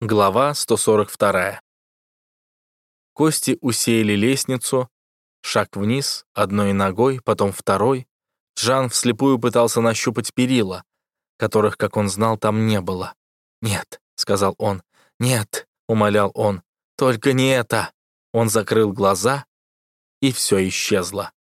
Глава 142. Кости усеяли лестницу, шаг вниз, одной ногой, потом второй. Жан вслепую пытался нащупать перила, которых, как он знал, там не было. «Нет», — сказал он, — «нет», — умолял он, — «только не это». Он закрыл глаза, и все исчезло.